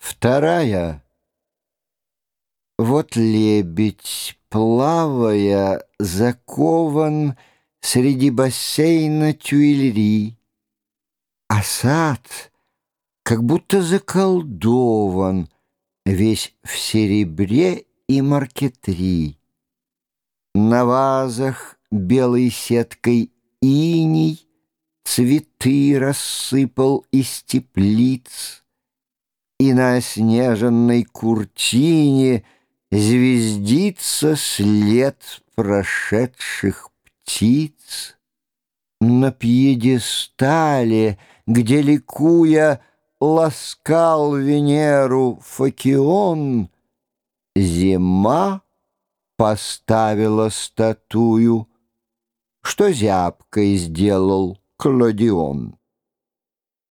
Вторая. Вот лебедь, плавая, закован Среди бассейна Тюильри, А сад как будто заколдован, Весь в серебре и маркетри. На вазах белой сеткой иней Цветы рассыпал из теплиц, И на оснеженной куртине Звездится след прошедших птиц. На пьедестале, где, ликуя, Ласкал Венеру Факион, Зима поставила статую, Что зябкой сделал Клодион.